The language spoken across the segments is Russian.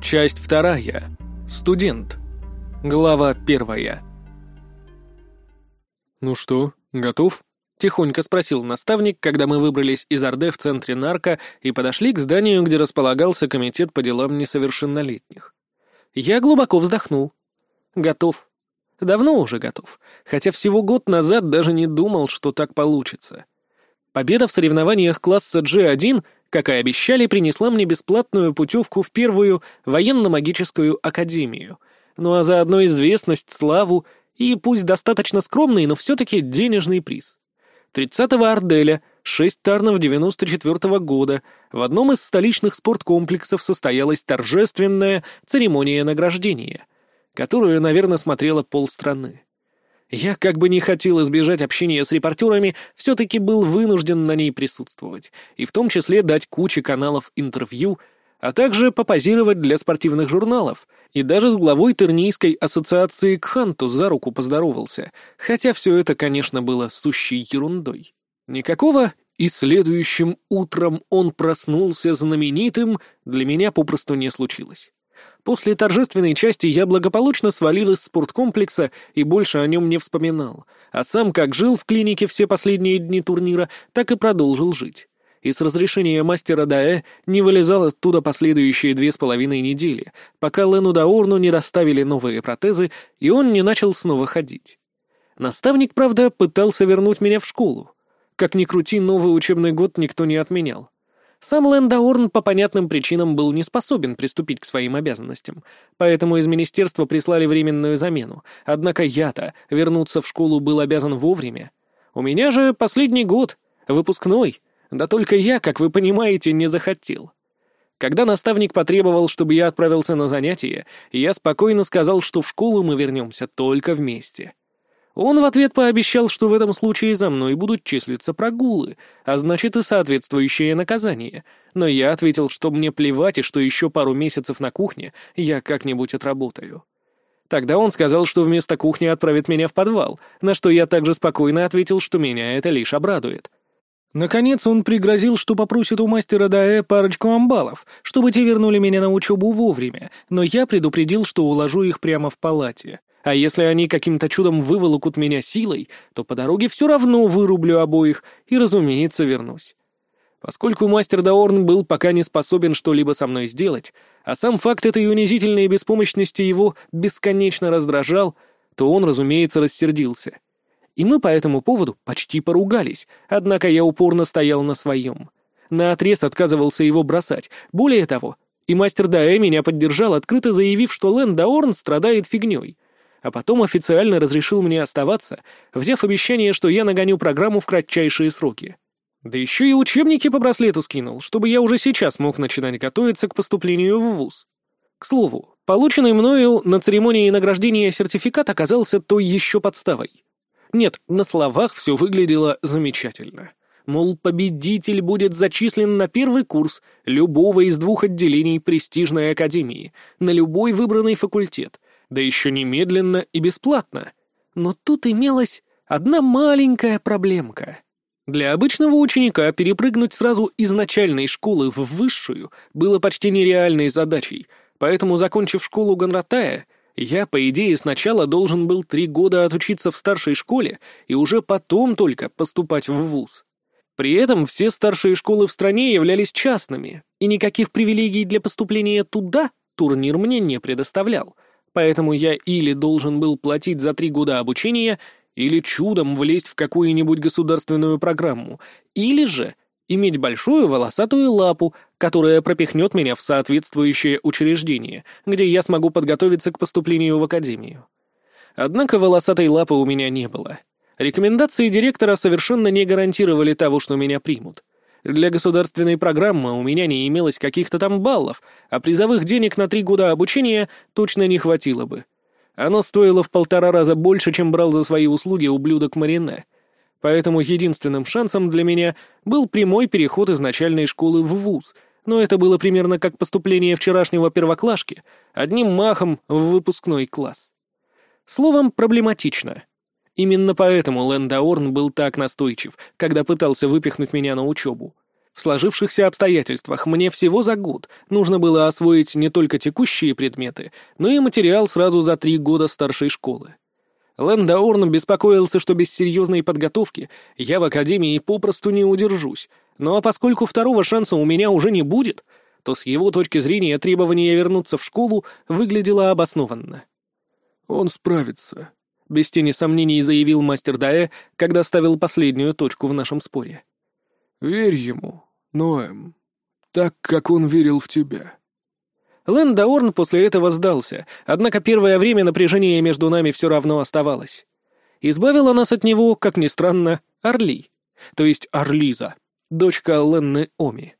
Часть вторая. Студент. Глава первая. «Ну что, готов?» — тихонько спросил наставник, когда мы выбрались из Орде в центре нарко и подошли к зданию, где располагался комитет по делам несовершеннолетних. Я глубоко вздохнул. «Готов. Давно уже готов, хотя всего год назад даже не думал, что так получится. Победа в соревнованиях класса G1 — как и обещали, принесла мне бесплатную путевку в первую военно-магическую академию, ну а заодно известность, славу и, пусть достаточно скромный, но все-таки денежный приз. 30-го Арделя, 6 тарнов 94-го года, в одном из столичных спорткомплексов состоялась торжественная церемония награждения, которую, наверное, смотрела полстраны. Я, как бы не хотел избежать общения с репортерами, все-таки был вынужден на ней присутствовать, и в том числе дать куче каналов интервью, а также попозировать для спортивных журналов, и даже с главой Тернийской ассоциации Кханту за руку поздоровался, хотя все это, конечно, было сущей ерундой. Никакого «и следующим утром он проснулся знаменитым» для меня попросту не случилось. После торжественной части я благополучно свалил из спорткомплекса и больше о нем не вспоминал, а сам как жил в клинике все последние дни турнира, так и продолжил жить. И с разрешения мастера Даэ не вылезал оттуда последующие две с половиной недели, пока Лену Даурну не доставили новые протезы, и он не начал снова ходить. Наставник, правда, пытался вернуть меня в школу. Как ни крути, новый учебный год никто не отменял. Сам Лэндаорн по понятным причинам был не способен приступить к своим обязанностям, поэтому из министерства прислали временную замену, однако я-то вернуться в школу был обязан вовремя. У меня же последний год, выпускной, да только я, как вы понимаете, не захотел. Когда наставник потребовал, чтобы я отправился на занятия, я спокойно сказал, что в школу мы вернемся только вместе. Он в ответ пообещал, что в этом случае за мной будут числиться прогулы, а значит и соответствующее наказание. Но я ответил, что мне плевать и что еще пару месяцев на кухне я как-нибудь отработаю. Тогда он сказал, что вместо кухни отправит меня в подвал, на что я также спокойно ответил, что меня это лишь обрадует. Наконец он пригрозил, что попросит у мастера Даэ парочку амбалов, чтобы те вернули меня на учебу вовремя, но я предупредил, что уложу их прямо в палате. А если они каким-то чудом выволокут меня силой, то по дороге все равно вырублю обоих и, разумеется, вернусь. Поскольку мастер Даорн был пока не способен что-либо со мной сделать, а сам факт этой унизительной беспомощности его бесконечно раздражал, то он, разумеется, рассердился. И мы по этому поводу почти поругались, однако я упорно стоял на своем. Наотрез отказывался его бросать. Более того, и мастер Даэ меня поддержал, открыто заявив, что Лэн Даорн страдает фигней — а потом официально разрешил мне оставаться, взяв обещание, что я нагоню программу в кратчайшие сроки. Да еще и учебники по браслету скинул, чтобы я уже сейчас мог начинать готовиться к поступлению в ВУЗ. К слову, полученный мною на церемонии награждения сертификат оказался той еще подставой. Нет, на словах все выглядело замечательно. Мол, победитель будет зачислен на первый курс любого из двух отделений престижной академии, на любой выбранный факультет — да еще немедленно и бесплатно. Но тут имелась одна маленькая проблемка. Для обычного ученика перепрыгнуть сразу из начальной школы в высшую было почти нереальной задачей, поэтому, закончив школу Гонратая, я, по идее, сначала должен был три года отучиться в старшей школе и уже потом только поступать в вуз. При этом все старшие школы в стране являлись частными, и никаких привилегий для поступления туда турнир мне не предоставлял — поэтому я или должен был платить за три года обучения, или чудом влезть в какую-нибудь государственную программу, или же иметь большую волосатую лапу, которая пропихнет меня в соответствующее учреждение, где я смогу подготовиться к поступлению в академию. Однако волосатой лапы у меня не было. Рекомендации директора совершенно не гарантировали того, что меня примут. Для государственной программы у меня не имелось каких-то там баллов, а призовых денег на три года обучения точно не хватило бы. Оно стоило в полтора раза больше, чем брал за свои услуги ублюдок Марине. Поэтому единственным шансом для меня был прямой переход из начальной школы в вуз, но это было примерно как поступление вчерашнего первоклашки, одним махом в выпускной класс. Словом, проблематично. Именно поэтому Лэндаорн был так настойчив, когда пытался выпихнуть меня на учебу. В сложившихся обстоятельствах мне всего за год нужно было освоить не только текущие предметы, но и материал сразу за три года старшей школы. Лэндаурн беспокоился, что без серьезной подготовки я в академии попросту не удержусь, ну а поскольку второго шанса у меня уже не будет, то с его точки зрения требование вернуться в школу выглядело обоснованно. «Он справится», — без тени сомнений заявил мастер Даэ, когда ставил последнюю точку в нашем споре. «Верь ему, Ноэм, так, как он верил в тебя». Лэн Даорн после этого сдался, однако первое время напряжение между нами все равно оставалось. Избавила нас от него, как ни странно, Орли, то есть Орлиза, дочка Ленны Оми.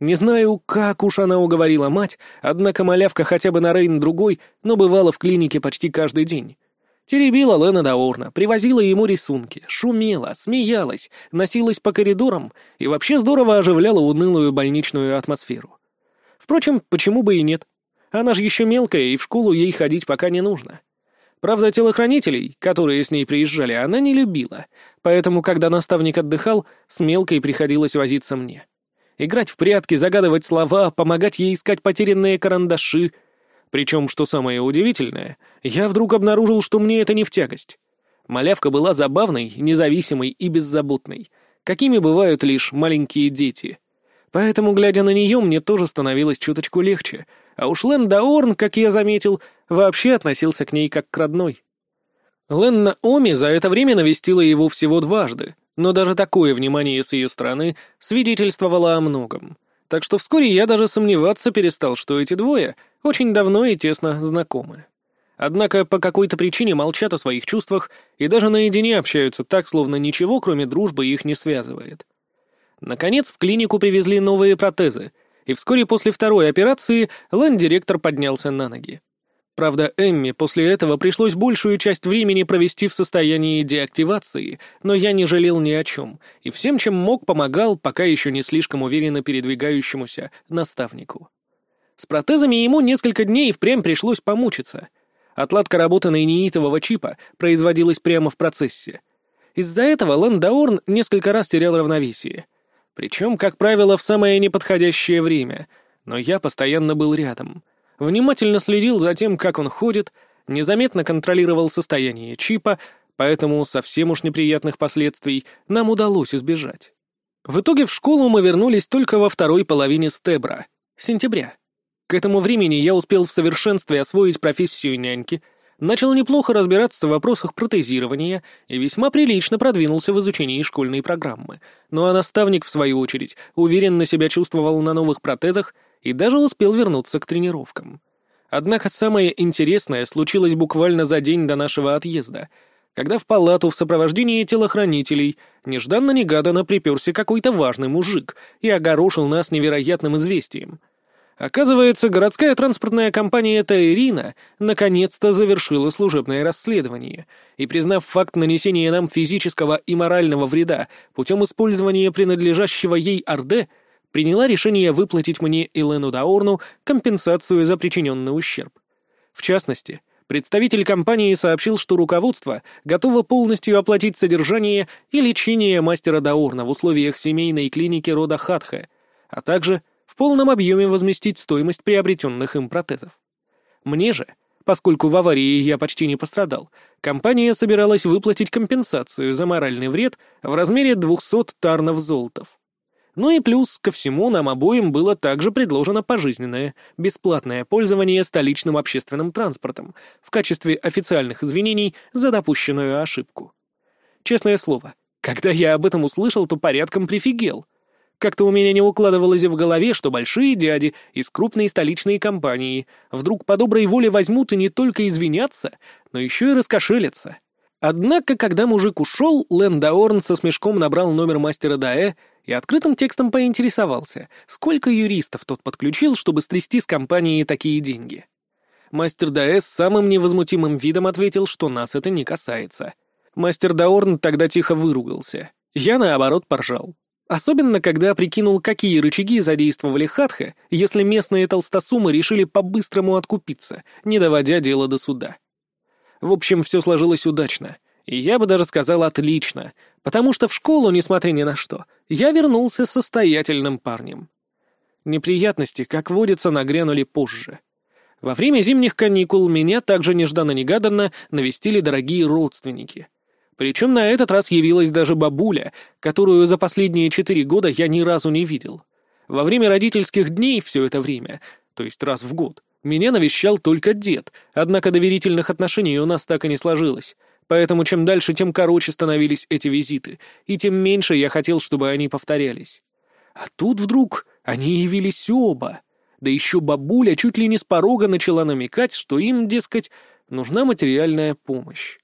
Не знаю, как уж она уговорила мать, однако малявка хотя бы на Рейн другой, но бывала в клинике почти каждый день. Теребила Лена Даорна, привозила ему рисунки, шумела, смеялась, носилась по коридорам и вообще здорово оживляла унылую больничную атмосферу. Впрочем, почему бы и нет? Она же еще мелкая, и в школу ей ходить пока не нужно. Правда, телохранителей, которые с ней приезжали, она не любила, поэтому, когда наставник отдыхал, с мелкой приходилось возиться мне. Играть в прятки, загадывать слова, помогать ей искать потерянные карандаши. Причем, что самое удивительное, я вдруг обнаружил, что мне это не в тягость. Малявка была забавной, независимой и беззаботной, какими бывают лишь маленькие дети — Поэтому, глядя на нее, мне тоже становилось чуточку легче, а уж Лэн Даорн, как я заметил, вообще относился к ней как к родной. Ленна Оми за это время навестила его всего дважды, но даже такое внимание с ее стороны свидетельствовало о многом. Так что вскоре я даже сомневаться перестал, что эти двое очень давно и тесно знакомы. Однако по какой-то причине молчат о своих чувствах и даже наедине общаются так, словно ничего, кроме дружбы, их не связывает. Наконец в клинику привезли новые протезы, и вскоре после второй операции лэнд-директор поднялся на ноги. Правда, Эмми после этого пришлось большую часть времени провести в состоянии деактивации, но я не жалел ни о чем, и всем, чем мог, помогал, пока еще не слишком уверенно передвигающемуся наставнику. С протезами ему несколько дней впрямь пришлось помучиться. Отладка работы нейнитового чипа производилась прямо в процессе. Из-за этого Лэндаурн несколько раз терял равновесие — причем, как правило, в самое неподходящее время, но я постоянно был рядом. Внимательно следил за тем, как он ходит, незаметно контролировал состояние чипа, поэтому совсем уж неприятных последствий нам удалось избежать. В итоге в школу мы вернулись только во второй половине стебра, сентября. К этому времени я успел в совершенстве освоить профессию няньки — начал неплохо разбираться в вопросах протезирования и весьма прилично продвинулся в изучении школьной программы. Ну а наставник, в свою очередь, уверенно себя чувствовал на новых протезах и даже успел вернуться к тренировкам. Однако самое интересное случилось буквально за день до нашего отъезда, когда в палату в сопровождении телохранителей нежданно-негаданно приперся какой-то важный мужик и огорошил нас невероятным известием — Оказывается, городская транспортная компания «Таирина» наконец-то завершила служебное расследование и, признав факт нанесения нам физического и морального вреда путем использования принадлежащего ей Орде, приняла решение выплатить мне и Лену Даорну компенсацию за причиненный ущерб. В частности, представитель компании сообщил, что руководство готово полностью оплатить содержание и лечение мастера Даорна в условиях семейной клиники рода Хатха, а также в полном объеме возместить стоимость приобретенных им протезов. Мне же, поскольку в аварии я почти не пострадал, компания собиралась выплатить компенсацию за моральный вред в размере 200 тарнов золотов. Ну и плюс ко всему нам обоим было также предложено пожизненное, бесплатное пользование столичным общественным транспортом в качестве официальных извинений за допущенную ошибку. Честное слово, когда я об этом услышал, то порядком прифигел — как-то у меня не укладывалось в голове, что большие дяди из крупной столичной компании вдруг по доброй воле возьмут и не только извиняться, но еще и раскошелятся. Однако, когда мужик ушел, Лэн Даорн со смешком набрал номер мастера Даэ и открытым текстом поинтересовался, сколько юристов тот подключил, чтобы стрясти с компанией такие деньги. Мастер Даэ с самым невозмутимым видом ответил, что нас это не касается. Мастер Даорн тогда тихо выругался. Я, наоборот, поржал. Особенно, когда прикинул, какие рычаги задействовали Хатха, если местные толстосумы решили по-быстрому откупиться, не доводя дело до суда. В общем, все сложилось удачно, И я бы даже сказал отлично, потому что в школу, несмотря ни на что, я вернулся состоятельным парнем. Неприятности, как водится, нагрянули позже. Во время зимних каникул меня также нежданно-негаданно навестили дорогие родственники. Причем на этот раз явилась даже бабуля, которую за последние четыре года я ни разу не видел. Во время родительских дней все это время, то есть раз в год, меня навещал только дед, однако доверительных отношений у нас так и не сложилось, поэтому чем дальше, тем короче становились эти визиты, и тем меньше я хотел, чтобы они повторялись. А тут вдруг они явились оба. Да еще бабуля чуть ли не с порога начала намекать, что им, дескать, нужна материальная помощь.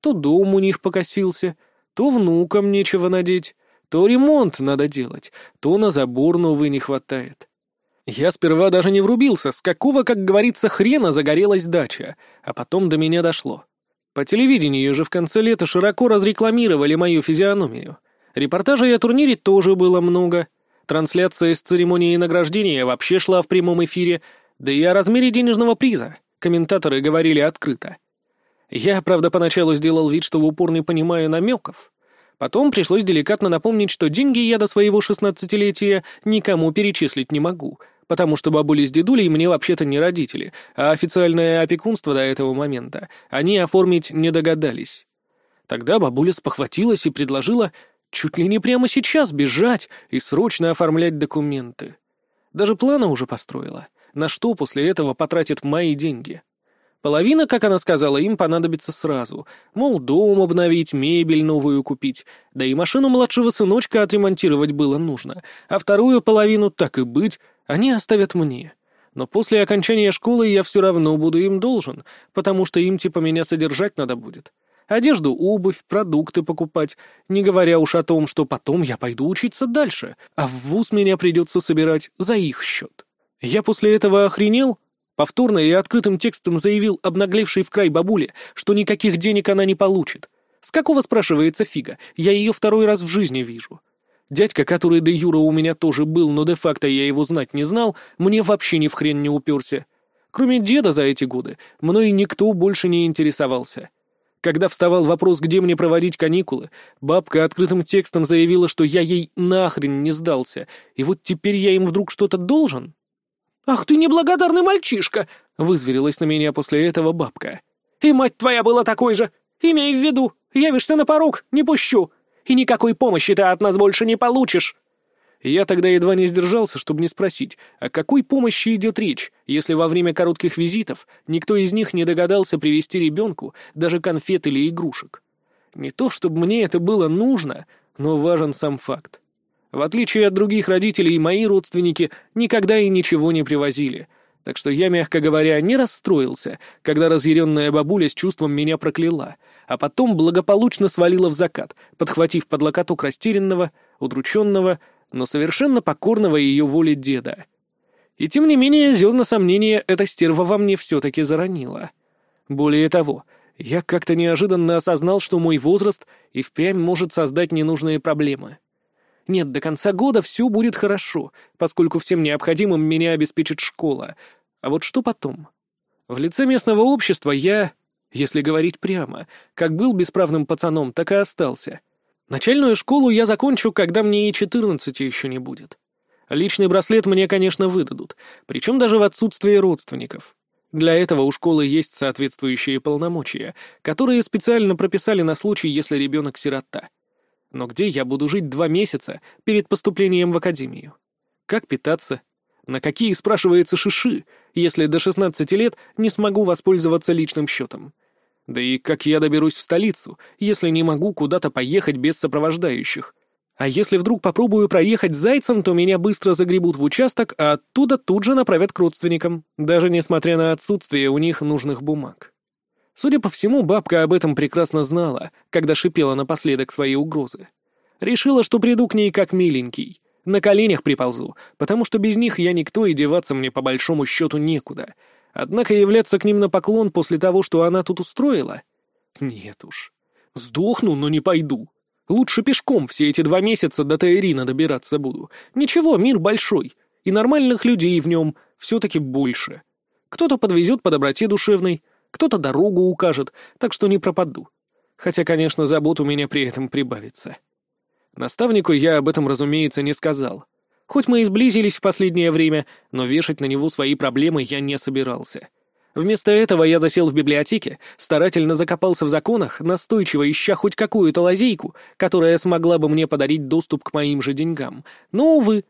То дом у них покосился, то внукам нечего надеть, то ремонт надо делать, то на забор новый не хватает. Я сперва даже не врубился, с какого, как говорится, хрена загорелась дача, а потом до меня дошло. По телевидению же в конце лета широко разрекламировали мою физиономию. Репортажей о турнире тоже было много — Трансляция с церемонии награждения вообще шла в прямом эфире, да и о размере денежного приза комментаторы говорили открыто. Я, правда, поначалу сделал вид, что в упор не понимаю намеков. Потом пришлось деликатно напомнить, что деньги я до своего шестнадцатилетия никому перечислить не могу, потому что бабули с дедулей мне вообще-то не родители, а официальное опекунство до этого момента они оформить не догадались. Тогда бабуля спохватилась и предложила Чуть ли не прямо сейчас бежать и срочно оформлять документы. Даже планы уже построила, на что после этого потратит мои деньги. Половина, как она сказала, им понадобится сразу. Мол, дом обновить, мебель новую купить. Да и машину младшего сыночка отремонтировать было нужно. А вторую половину, так и быть, они оставят мне. Но после окончания школы я все равно буду им должен, потому что им типа меня содержать надо будет. Одежду, обувь, продукты покупать, не говоря уж о том, что потом я пойду учиться дальше, а в вуз меня придется собирать за их счет. Я после этого охренел, повторно и открытым текстом заявил обнаглевшей в край бабуле, что никаких денег она не получит. С какого, спрашивается, фига? Я ее второй раз в жизни вижу. Дядька, который де Юра у меня тоже был, но де-факто я его знать не знал, мне вообще ни в хрен не уперся. Кроме деда за эти годы, мной никто больше не интересовался. Когда вставал вопрос, где мне проводить каникулы, бабка открытым текстом заявила, что я ей нахрен не сдался, и вот теперь я им вдруг что-то должен. «Ах ты неблагодарный мальчишка!» — вызверилась на меня после этого бабка. «И мать твоя была такой же! Имей в виду, явишься на порог, не пущу, и никакой помощи ты от нас больше не получишь!» Я тогда едва не сдержался, чтобы не спросить, о какой помощи идет речь, если во время коротких визитов никто из них не догадался привезти ребенку даже конфет или игрушек. Не то, чтобы мне это было нужно, но важен сам факт. В отличие от других родителей, мои родственники никогда и ничего не привозили, так что я, мягко говоря, не расстроился, когда разъяренная бабуля с чувством меня прокляла, а потом благополучно свалила в закат, подхватив под локоток растерянного, удрученного, но совершенно покорного ее воле деда. И тем не менее, зерна сомнения эта стерва во мне все-таки заронила. Более того, я как-то неожиданно осознал, что мой возраст и впрямь может создать ненужные проблемы. Нет, до конца года все будет хорошо, поскольку всем необходимым меня обеспечит школа. А вот что потом? В лице местного общества я, если говорить прямо, как был бесправным пацаном, так и остался — Начальную школу я закончу, когда мне и четырнадцати еще не будет. Личный браслет мне, конечно, выдадут, причем даже в отсутствие родственников. Для этого у школы есть соответствующие полномочия, которые специально прописали на случай, если ребенок сирота. Но где я буду жить два месяца перед поступлением в академию? Как питаться? На какие, спрашивается, шиши, если до 16 лет не смогу воспользоваться личным счетом? Да и как я доберусь в столицу, если не могу куда-то поехать без сопровождающих? А если вдруг попробую проехать зайцем, то меня быстро загребут в участок, а оттуда тут же направят к родственникам, даже несмотря на отсутствие у них нужных бумаг. Судя по всему, бабка об этом прекрасно знала, когда шипела напоследок свои угрозы. Решила, что приду к ней как миленький. На коленях приползу, потому что без них я никто и деваться мне по большому счету некуда — Однако являться к ним на поклон после того, что она тут устроила? Нет уж. Сдохну, но не пойду. Лучше пешком все эти два месяца до Таирина добираться буду. Ничего, мир большой, и нормальных людей в нем все-таки больше. Кто-то подвезет по доброте душевной, кто-то дорогу укажет, так что не пропаду. Хотя, конечно, забот у меня при этом прибавится. Наставнику я об этом, разумеется, не сказал. Хоть мы и сблизились в последнее время, но вешать на него свои проблемы я не собирался. Вместо этого я засел в библиотеке, старательно закопался в законах, настойчиво ища хоть какую-то лазейку, которая смогла бы мне подарить доступ к моим же деньгам. Но, увы,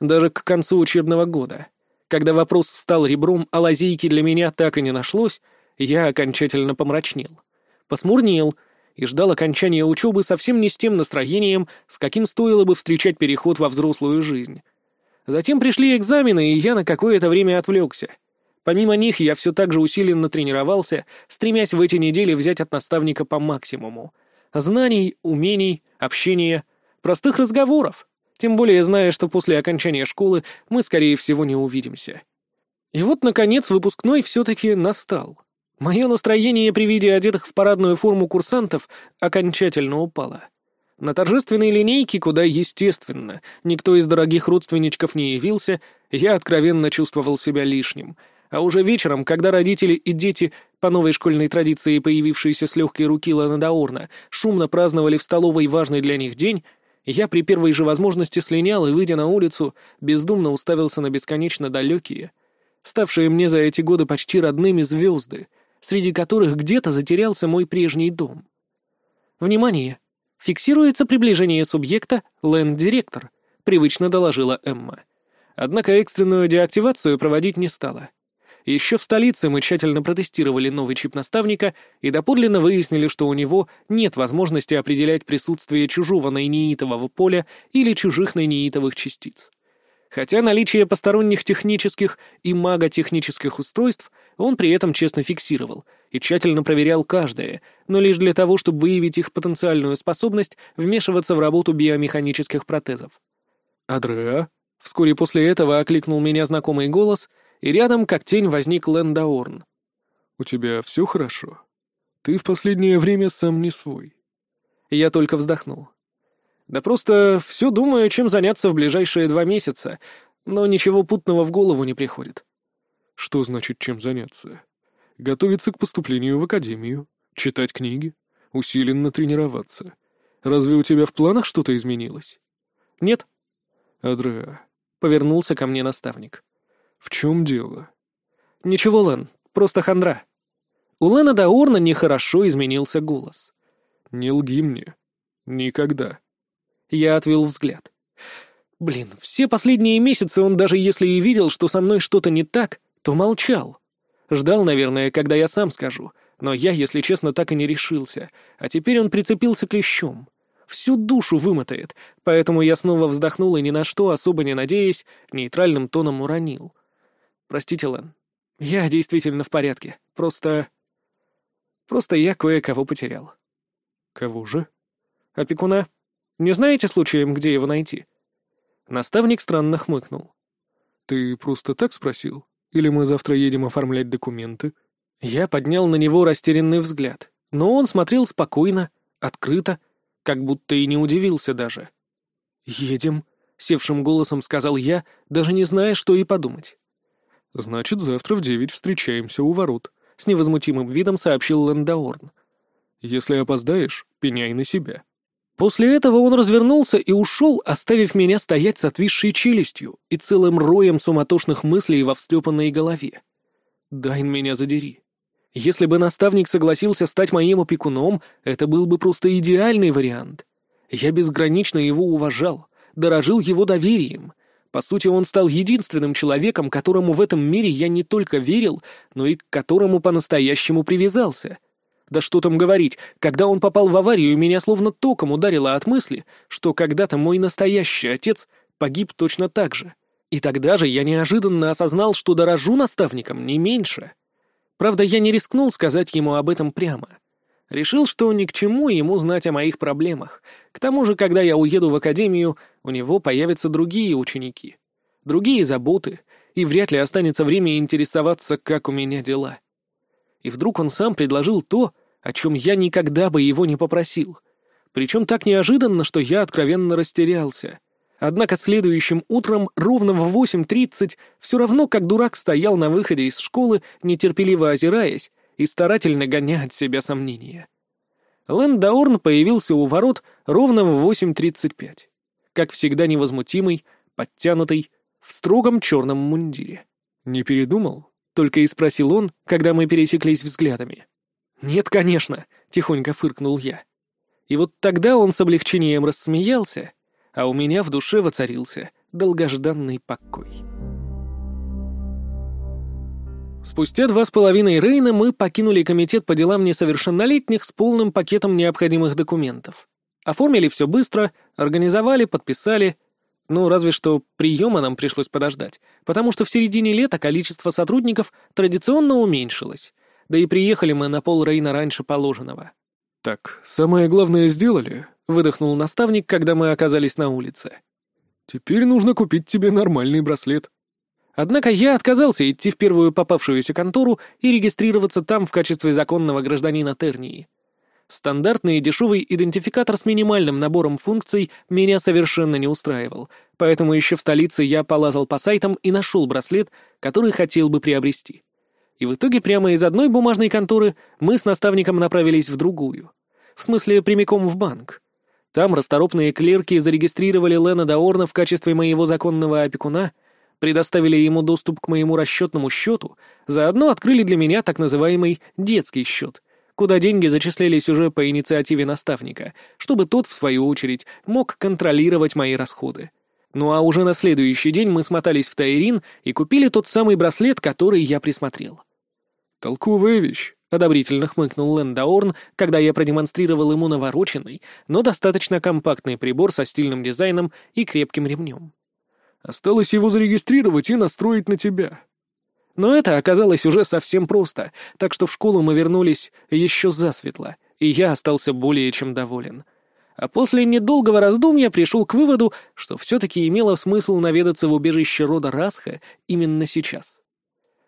даже к концу учебного года. Когда вопрос стал ребром, а лазейки для меня так и не нашлось, я окончательно помрачнел. Посмурнел и ждал окончания учебы совсем не с тем настроением, с каким стоило бы встречать переход во взрослую жизнь. Затем пришли экзамены, и я на какое-то время отвлекся — Помимо них я все так же усиленно тренировался, стремясь в эти недели взять от наставника по максимуму. Знаний, умений, общения, простых разговоров. Тем более зная, что после окончания школы мы, скорее всего, не увидимся. И вот, наконец, выпускной все-таки настал. Мое настроение при виде одетых в парадную форму курсантов окончательно упало. На торжественной линейке, куда, естественно, никто из дорогих родственничков не явился, я откровенно чувствовал себя лишним — а уже вечером, когда родители и дети, по новой школьной традиции, появившиеся с легкой руки Ланадаорна, шумно праздновали в столовой важный для них день, я при первой же возможности слинял и, выйдя на улицу, бездумно уставился на бесконечно далекие, ставшие мне за эти годы почти родными звезды, среди которых где-то затерялся мой прежний дом. Внимание! Фиксируется приближение субъекта «Ленд-директор», — привычно доложила Эмма. Однако экстренную деактивацию проводить не стала. Еще в столице мы тщательно протестировали новый чип наставника и доподлинно выяснили, что у него нет возможности определять присутствие чужого нейнеитового поля или чужих нейнеитовых частиц. Хотя наличие посторонних технических и маготехнических устройств он при этом честно фиксировал и тщательно проверял каждое, но лишь для того, чтобы выявить их потенциальную способность вмешиваться в работу биомеханических протезов. «Адреа?» Вскоре после этого окликнул меня знакомый голос — и рядом, как тень, возник Лендаорн. «У тебя все хорошо? Ты в последнее время сам не свой». Я только вздохнул. «Да просто все думаю, чем заняться в ближайшие два месяца, но ничего путного в голову не приходит». «Что значит, чем заняться? Готовиться к поступлению в академию, читать книги, усиленно тренироваться. Разве у тебя в планах что-то изменилось?» «Нет». «Адреа», — повернулся ко мне наставник. «В чем дело?» «Ничего, Лен, просто хандра». У Лена Даурна нехорошо изменился голос. «Не лги мне. Никогда». Я отвел взгляд. Блин, все последние месяцы он даже если и видел, что со мной что-то не так, то молчал. Ждал, наверное, когда я сам скажу, но я, если честно, так и не решился, а теперь он прицепился клещом. Всю душу вымотает, поэтому я снова вздохнул и ни на что, особо не надеясь, нейтральным тоном уронил. Простите, Лэн. Я действительно в порядке. Просто... Просто я кое-кого потерял. Кого же? Опекуна. Не знаете случаем, где его найти? Наставник странно хмыкнул. Ты просто так спросил? Или мы завтра едем оформлять документы? Я поднял на него растерянный взгляд, но он смотрел спокойно, открыто, как будто и не удивился даже. «Едем», — севшим голосом сказал я, даже не зная, что и подумать. «Значит, завтра в девять встречаемся у ворот», — с невозмутимым видом сообщил Лендаорн. «Если опоздаешь, пеняй на себя». После этого он развернулся и ушел, оставив меня стоять с отвисшей челюстью и целым роем суматошных мыслей во встрепанной голове. «Дай меня задери». Если бы наставник согласился стать моим опекуном, это был бы просто идеальный вариант. Я безгранично его уважал, дорожил его доверием — по сути, он стал единственным человеком, которому в этом мире я не только верил, но и к которому по-настоящему привязался. Да что там говорить, когда он попал в аварию, меня словно током ударило от мысли, что когда-то мой настоящий отец погиб точно так же. И тогда же я неожиданно осознал, что дорожу наставником не меньше. Правда, я не рискнул сказать ему об этом прямо. Решил, что ни к чему ему знать о моих проблемах. К тому же, когда я уеду в академию, у него появятся другие ученики, другие заботы, и вряд ли останется время интересоваться, как у меня дела. И вдруг он сам предложил то, о чем я никогда бы его не попросил. Причем так неожиданно, что я откровенно растерялся. Однако следующим утром, ровно в 8.30, все равно как дурак стоял на выходе из школы, нетерпеливо озираясь, и старательно гоня от себя сомнения. Лэн Даурн появился у ворот ровно в 8.35. Как всегда невозмутимый, подтянутый, в строгом черном мундире. «Не передумал?» — только и спросил он, когда мы пересеклись взглядами. «Нет, конечно», — тихонько фыркнул я. И вот тогда он с облегчением рассмеялся, а у меня в душе воцарился долгожданный покой. Спустя два с половиной Рейна мы покинули комитет по делам несовершеннолетних с полным пакетом необходимых документов. Оформили все быстро, организовали, подписали. Ну, разве что приема нам пришлось подождать, потому что в середине лета количество сотрудников традиционно уменьшилось, да и приехали мы на пол Рейна раньше положенного. «Так, самое главное сделали», — выдохнул наставник, когда мы оказались на улице. «Теперь нужно купить тебе нормальный браслет». Однако я отказался идти в первую попавшуюся контору и регистрироваться там в качестве законного гражданина Тернии. Стандартный и дешевый идентификатор с минимальным набором функций меня совершенно не устраивал, поэтому еще в столице я полазал по сайтам и нашел браслет, который хотел бы приобрести. И в итоге прямо из одной бумажной конторы мы с наставником направились в другую. В смысле, прямиком в банк. Там расторопные клерки зарегистрировали Лена Даорна в качестве моего законного опекуна — предоставили ему доступ к моему расчетному счету, заодно открыли для меня так называемый «детский счет», куда деньги зачислялись уже по инициативе наставника, чтобы тот, в свою очередь, мог контролировать мои расходы. Ну а уже на следующий день мы смотались в Тайрин и купили тот самый браслет, который я присмотрел. «Толковая вещь», — одобрительно хмыкнул Лендаорн, когда я продемонстрировал ему навороченный, но достаточно компактный прибор со стильным дизайном и крепким ремнем. Осталось его зарегистрировать и настроить на тебя. Но это оказалось уже совсем просто, так что в школу мы вернулись еще засветло, и я остался более чем доволен. А после недолгого раздумья пришел к выводу, что все-таки имело смысл наведаться в убежище рода Расха именно сейчас.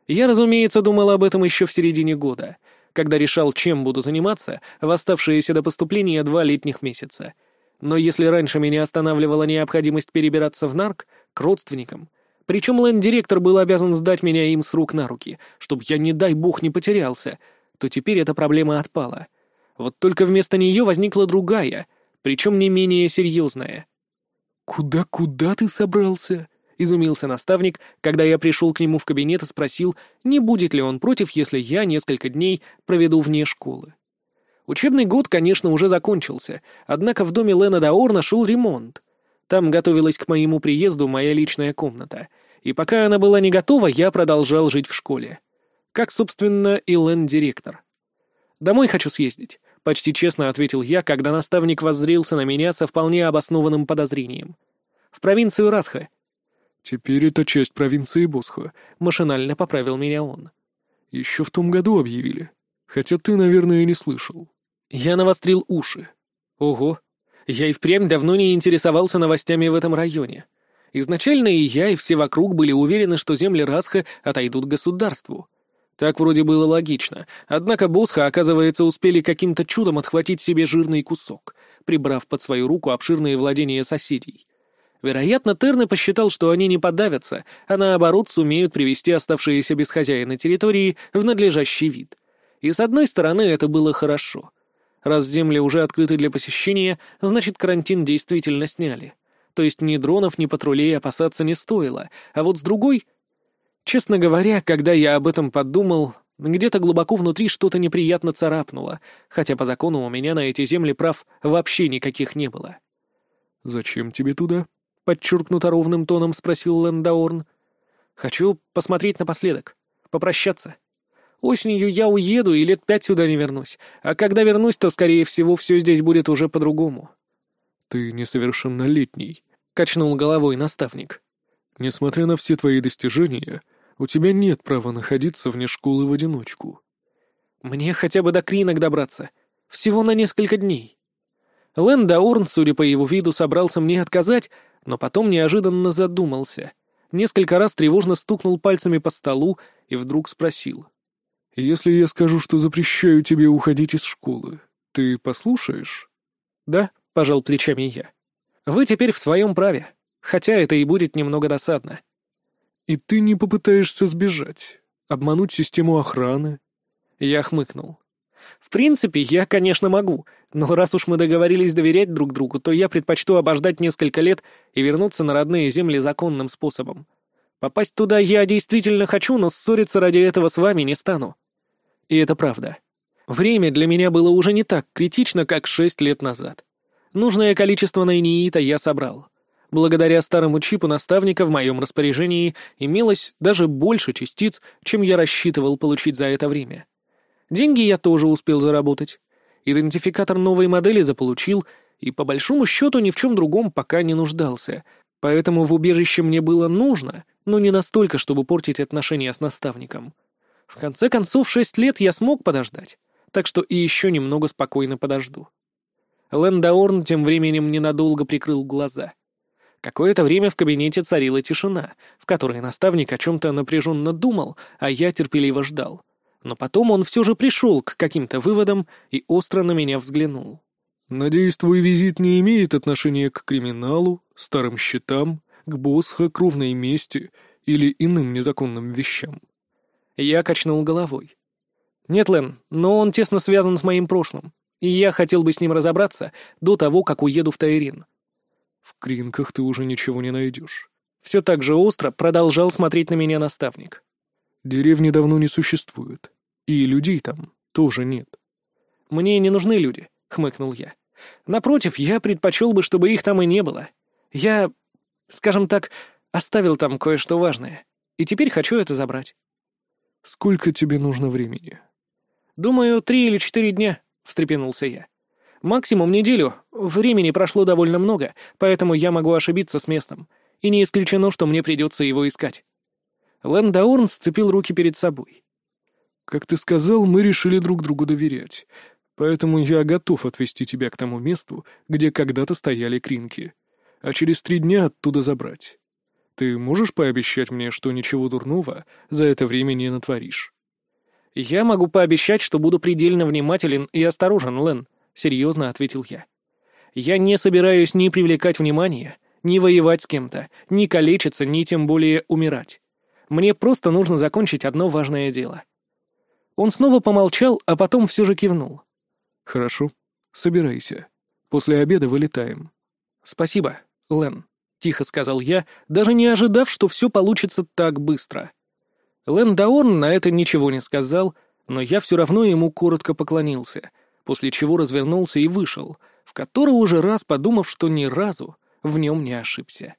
Я, разумеется, думал об этом еще в середине года, когда решал, чем буду заниматься в оставшиеся до поступления два летних месяца. Но если раньше меня останавливала необходимость перебираться в нарк, к родственникам. Причем ленд-директор был обязан сдать меня им с рук на руки, чтобы я, не дай бог, не потерялся, то теперь эта проблема отпала. Вот только вместо нее возникла другая, причем не менее серьезная. «Куда-куда ты собрался?» — изумился наставник, когда я пришел к нему в кабинет и спросил, не будет ли он против, если я несколько дней проведу вне школы. Учебный год, конечно, уже закончился, однако в доме Лена Даор нашел ремонт. Там готовилась к моему приезду моя личная комната, и пока она была не готова, я продолжал жить в школе. Как, собственно, и Лэн-директор. «Домой хочу съездить», — почти честно ответил я, когда наставник воззрился на меня со вполне обоснованным подозрением. «В провинцию Расха». «Теперь это часть провинции Босха», — машинально поправил меня он. «Еще в том году объявили. Хотя ты, наверное, не слышал». Я навострил уши. «Ого, я и впрямь давно не интересовался новостями в этом районе. Изначально и я, и все вокруг были уверены, что земли Расха отойдут государству. Так вроде было логично, однако Босха, оказывается, успели каким-то чудом отхватить себе жирный кусок, прибрав под свою руку обширные владения соседей. Вероятно, Терне посчитал, что они не подавятся, а наоборот сумеют привести оставшиеся без хозяина территории в надлежащий вид. И с одной стороны это было хорошо — Раз земли уже открыты для посещения, значит карантин действительно сняли. То есть ни дронов, ни патрулей опасаться не стоило. А вот с другой... Честно говоря, когда я об этом подумал, где-то глубоко внутри что-то неприятно царапнуло, хотя по закону у меня на эти земли прав вообще никаких не было. «Зачем тебе туда?» — подчеркнуто ровным тоном спросил Лендаорн. «Хочу посмотреть напоследок, попрощаться». Осенью я уеду и лет пять сюда не вернусь, а когда вернусь, то, скорее всего, все здесь будет уже по-другому». «Ты несовершеннолетний», — качнул головой наставник. «Несмотря на все твои достижения, у тебя нет права находиться вне школы в одиночку». «Мне хотя бы до Кринок добраться. Всего на несколько дней». Лэн Даурн, судя по его виду, собрался мне отказать, но потом неожиданно задумался. Несколько раз тревожно стукнул пальцами по столу и вдруг спросил. «Если я скажу, что запрещаю тебе уходить из школы, ты послушаешь?» «Да», — пожал плечами я. «Вы теперь в своем праве, хотя это и будет немного досадно». «И ты не попытаешься сбежать, обмануть систему охраны?» Я хмыкнул. В принципе, я, конечно, могу, но раз уж мы договорились доверять друг другу, то я предпочту обождать несколько лет и вернуться на родные земли законным способом. Попасть туда я действительно хочу, но ссориться ради этого с вами не стану. И это правда. Время для меня было уже не так критично, как шесть лет назад. Нужное количество найниита я собрал. Благодаря старому чипу наставника в моем распоряжении имелось даже больше частиц, чем я рассчитывал получить за это время. Деньги я тоже успел заработать. Идентификатор новой модели заполучил, и по большому счету ни в чем другом пока не нуждался, поэтому в убежище мне было нужно, но не настолько, чтобы портить отношения с наставником. В конце концов, шесть лет я смог подождать, так что и еще немного спокойно подожду. Лендаорн тем временем ненадолго прикрыл глаза. Какое-то время в кабинете царила тишина, в которой наставник о чем-то напряженно думал, а я терпеливо ждал. Но потом он все же пришел к каким-то выводам и остро на меня взглянул. «Надеюсь, твой визит не имеет отношения к криминалу, старым счетам, к босха, кровной мести или иным незаконным вещам?» Я качнул головой. «Нет, Лен, но он тесно связан с моим прошлым, и я хотел бы с ним разобраться до того, как уеду в Тайрин». «В кринках ты уже ничего не найдешь». Все так же остро продолжал смотреть на меня наставник. Деревни давно не существует. И людей там тоже нет. «Мне не нужны люди», — хмыкнул я. «Напротив, я предпочел бы, чтобы их там и не было. Я, скажем так, оставил там кое-что важное, и теперь хочу это забрать». «Сколько тебе нужно времени?» «Думаю, три или четыре дня», — встрепенулся я. «Максимум неделю. Времени прошло довольно много, поэтому я могу ошибиться с местом, и не исключено, что мне придется его искать». Лэндаурн сцепил руки перед собой. «Как ты сказал, мы решили друг другу доверять, поэтому я готов отвезти тебя к тому месту, где когда-то стояли кринки, а через три дня оттуда забрать. Ты можешь пообещать мне, что ничего дурного за это время не натворишь?» «Я могу пообещать, что буду предельно внимателен и осторожен, Лэн», — серьезно ответил я. «Я не собираюсь ни привлекать внимание, ни воевать с кем-то, ни калечиться, ни тем более умирать. Мне просто нужно закончить одно важное дело». Он снова помолчал, а потом все же кивнул. «Хорошо. Собирайся. После обеда вылетаем». «Спасибо, Лен», — тихо сказал я, даже не ожидав, что все получится так быстро. Лен Даорн на это ничего не сказал, но я все равно ему коротко поклонился, после чего развернулся и вышел, в который уже раз подумав, что ни разу в нем не ошибся.